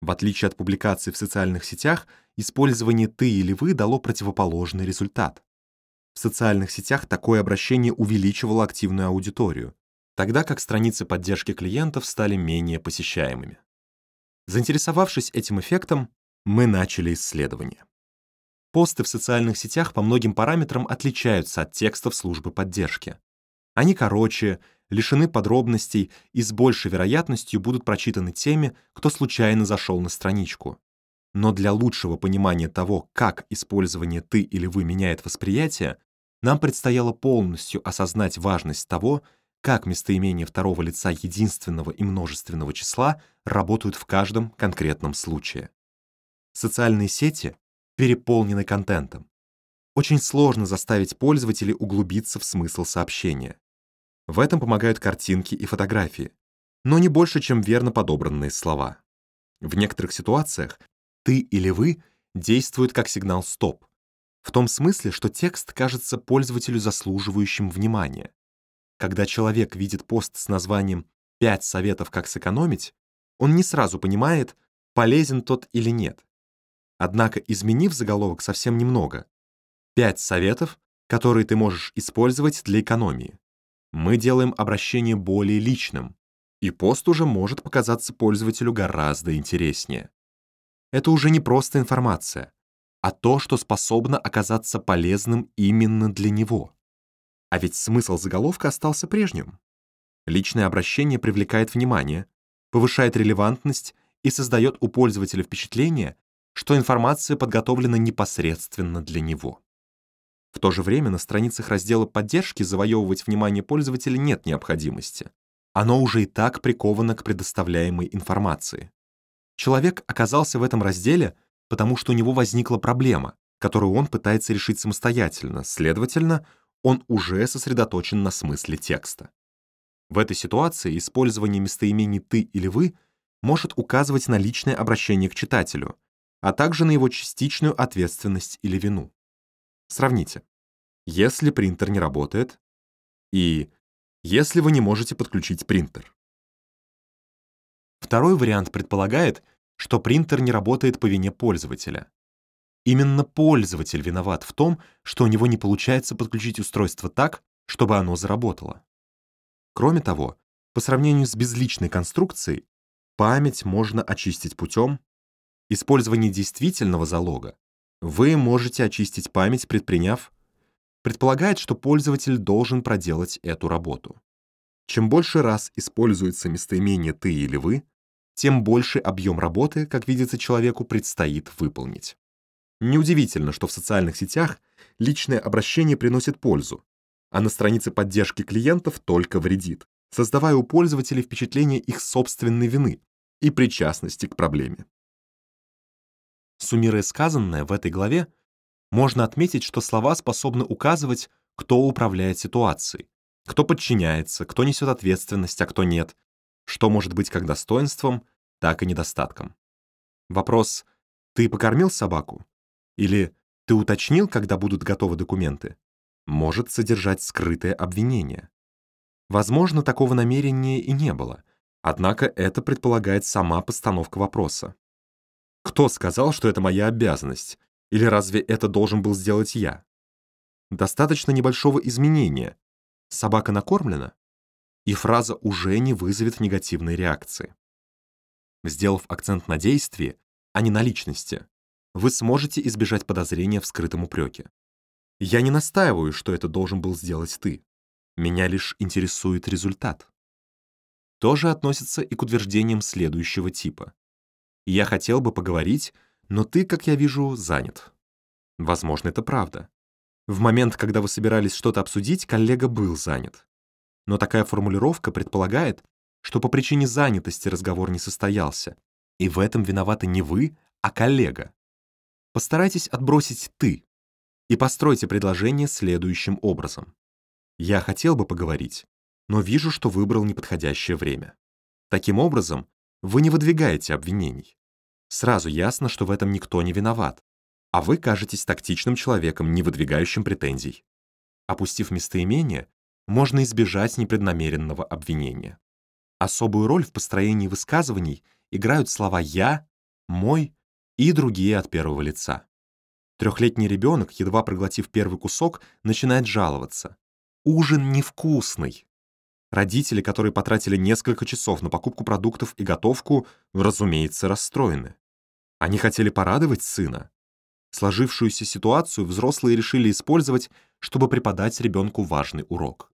В отличие от публикаций в социальных сетях, использование «ты» или «вы» дало противоположный результат. В социальных сетях такое обращение увеличивало активную аудиторию, тогда как страницы поддержки клиентов стали менее посещаемыми. Заинтересовавшись этим эффектом, мы начали исследование. Посты в социальных сетях по многим параметрам отличаются от текстов службы поддержки. Они короче, лишены подробностей и с большей вероятностью будут прочитаны теми, кто случайно зашел на страничку. Но для лучшего понимания того, как использование «ты» или «вы» меняет восприятие, нам предстояло полностью осознать важность того, как местоимения второго лица единственного и множественного числа работают в каждом конкретном случае. Социальные сети переполнены контентом. Очень сложно заставить пользователей углубиться в смысл сообщения. В этом помогают картинки и фотографии, но не больше, чем верно подобранные слова. В некоторых ситуациях «ты» или «вы» действуют как сигнал «стоп», в том смысле, что текст кажется пользователю заслуживающим внимания. Когда человек видит пост с названием «Пять советов, как сэкономить», он не сразу понимает, полезен тот или нет. Однако, изменив заголовок совсем немного, «Пять советов, которые ты можешь использовать для экономии», мы делаем обращение более личным, и пост уже может показаться пользователю гораздо интереснее. Это уже не просто информация, а то, что способно оказаться полезным именно для него. А ведь смысл заголовка остался прежним. Личное обращение привлекает внимание, повышает релевантность и создает у пользователя впечатление, что информация подготовлена непосредственно для него. В то же время на страницах раздела поддержки завоевывать внимание пользователя нет необходимости. Оно уже и так приковано к предоставляемой информации. Человек оказался в этом разделе, потому что у него возникла проблема, которую он пытается решить самостоятельно, следовательно, он уже сосредоточен на смысле текста. В этой ситуации использование местоимений «ты» или «вы» может указывать на личное обращение к читателю, а также на его частичную ответственность или вину. Сравните. Если принтер не работает и если вы не можете подключить принтер. Второй вариант предполагает, что принтер не работает по вине пользователя. Именно пользователь виноват в том, что у него не получается подключить устройство так, чтобы оно заработало. Кроме того, по сравнению с безличной конструкцией, память можно очистить путем использования действительного залога. Вы можете очистить память, предприняв предполагает, что пользователь должен проделать эту работу. Чем больше раз используется местоимение «ты» или «вы», тем больше объем работы, как видится человеку, предстоит выполнить. Неудивительно, что в социальных сетях личное обращение приносит пользу, а на странице поддержки клиентов только вредит, создавая у пользователей впечатление их собственной вины и причастности к проблеме. Суммируя сказанное в этой главе, можно отметить, что слова способны указывать, кто управляет ситуацией, кто подчиняется, кто несет ответственность, а кто нет, что может быть как достоинством, так и недостатком. Вопрос «ты покормил собаку?» или «ты уточнил, когда будут готовы документы?» может содержать скрытое обвинение. Возможно, такого намерения и не было, однако это предполагает сама постановка вопроса. Кто сказал, что это моя обязанность? Или разве это должен был сделать я? Достаточно небольшого изменения. Собака накормлена? И фраза уже не вызовет негативной реакции. Сделав акцент на действии, а не на личности, вы сможете избежать подозрения в скрытом упреке. Я не настаиваю, что это должен был сделать ты. Меня лишь интересует результат. То же относится и к утверждениям следующего типа. Я хотел бы поговорить, но ты, как я вижу, занят. Возможно, это правда. В момент, когда вы собирались что-то обсудить, коллега был занят. Но такая формулировка предполагает, что по причине занятости разговор не состоялся, и в этом виноваты не вы, а коллега. Постарайтесь отбросить «ты» и постройте предложение следующим образом. «Я хотел бы поговорить, но вижу, что выбрал неподходящее время». Таким образом, вы не выдвигаете обвинений. Сразу ясно, что в этом никто не виноват, а вы кажетесь тактичным человеком, не выдвигающим претензий. Опустив местоимение, можно избежать непреднамеренного обвинения. Особую роль в построении высказываний играют слова «я», «мой» и другие от первого лица. Трехлетний ребенок, едва проглотив первый кусок, начинает жаловаться. «Ужин невкусный!» Родители, которые потратили несколько часов на покупку продуктов и готовку, разумеется, расстроены. Они хотели порадовать сына. Сложившуюся ситуацию взрослые решили использовать, чтобы преподать ребенку важный урок.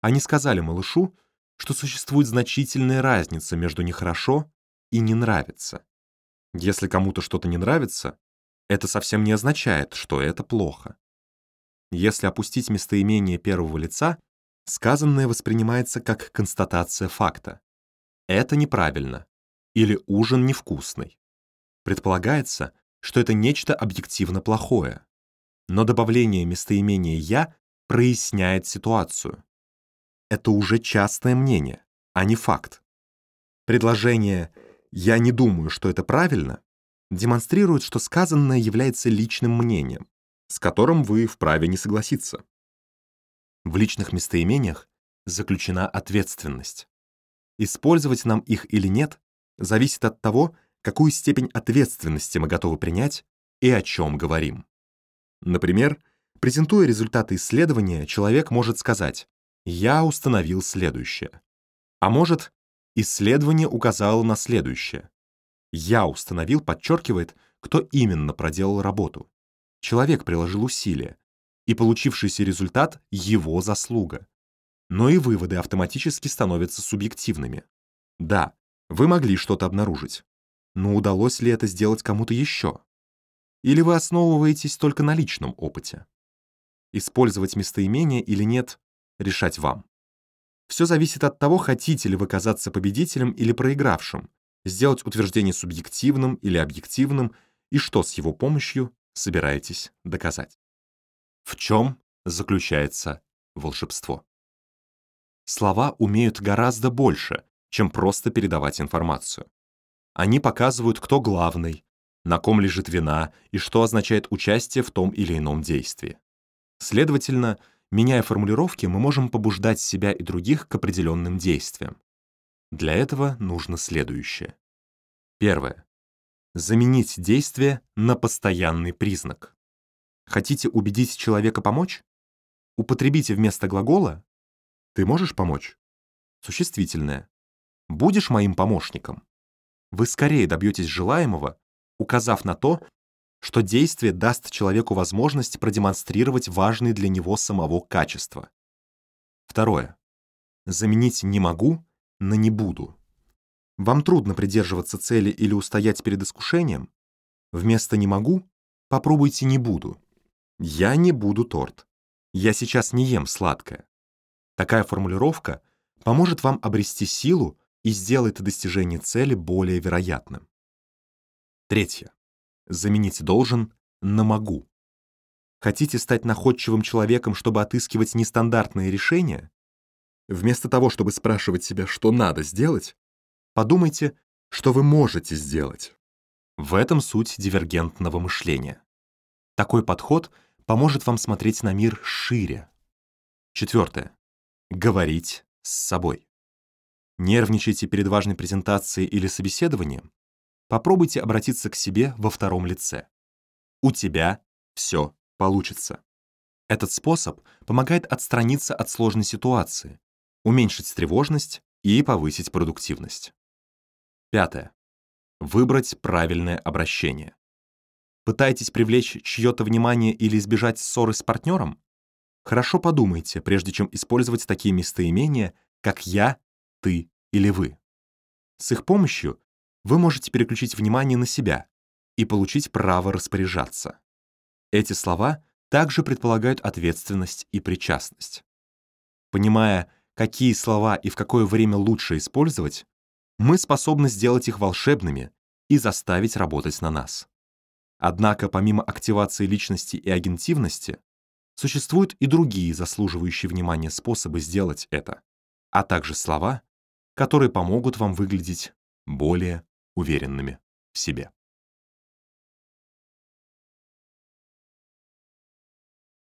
Они сказали малышу, что существует значительная разница между нехорошо и не нравится. Если кому-то что-то не нравится, это совсем не означает, что это плохо. Если опустить местоимение первого лица, сказанное воспринимается как констатация факта. Это неправильно. Или ужин невкусный. Предполагается, что это нечто объективно плохое. Но добавление местоимения «я» проясняет ситуацию. Это уже частное мнение, а не факт. Предложение «я не думаю, что это правильно» демонстрирует, что сказанное является личным мнением, с которым вы вправе не согласиться. В личных местоимениях заключена ответственность. Использовать нам их или нет зависит от того, какую степень ответственности мы готовы принять и о чем говорим. Например, презентуя результаты исследования, человек может сказать «Я установил следующее». А может, исследование указало на следующее. «Я установил» подчеркивает, кто именно проделал работу. Человек приложил усилия, и получившийся результат — его заслуга. Но и выводы автоматически становятся субъективными. Да, вы могли что-то обнаружить, но удалось ли это сделать кому-то еще? Или вы основываетесь только на личном опыте? Использовать местоимение или нет — решать вам. Все зависит от того, хотите ли вы казаться победителем или проигравшим, сделать утверждение субъективным или объективным и что с его помощью собираетесь доказать. В чем заключается волшебство? Слова умеют гораздо больше, чем просто передавать информацию. Они показывают, кто главный, на ком лежит вина и что означает участие в том или ином действии. Следовательно, меняя формулировки, мы можем побуждать себя и других к определенным действиям. Для этого нужно следующее. Первое. Заменить действие на постоянный признак. Хотите убедить человека помочь? Употребите вместо глагола «ты можешь помочь» существительное «будешь моим помощником». Вы скорее добьетесь желаемого, указав на то, что действие даст человеку возможность продемонстрировать важные для него самого качества. Второе. Заменить «не могу» на «не буду». Вам трудно придерживаться цели или устоять перед искушением? Вместо «не могу» попробуйте «не буду». Я не буду торт. Я сейчас не ем сладкое. Такая формулировка поможет вам обрести силу и сделает достижение цели более вероятным. Третье. Заменить «должен» на «могу». Хотите стать находчивым человеком, чтобы отыскивать нестандартные решения? Вместо того, чтобы спрашивать себя, что надо сделать, Подумайте, что вы можете сделать. В этом суть дивергентного мышления. Такой подход поможет вам смотреть на мир шире. Четвертое. Говорить с собой. Нервничайте перед важной презентацией или собеседованием? Попробуйте обратиться к себе во втором лице. У тебя все получится. Этот способ помогает отстраниться от сложной ситуации, уменьшить тревожность и повысить продуктивность. Пятое. Выбрать правильное обращение. Пытаетесь привлечь чье-то внимание или избежать ссоры с партнером? Хорошо подумайте, прежде чем использовать такие местоимения, как «я», «ты» или «вы». С их помощью вы можете переключить внимание на себя и получить право распоряжаться. Эти слова также предполагают ответственность и причастность. Понимая, какие слова и в какое время лучше использовать, мы способны сделать их волшебными и заставить работать на нас. Однако помимо активации личности и агентивности, существуют и другие заслуживающие внимания способы сделать это, а также слова, которые помогут вам выглядеть более уверенными в себе.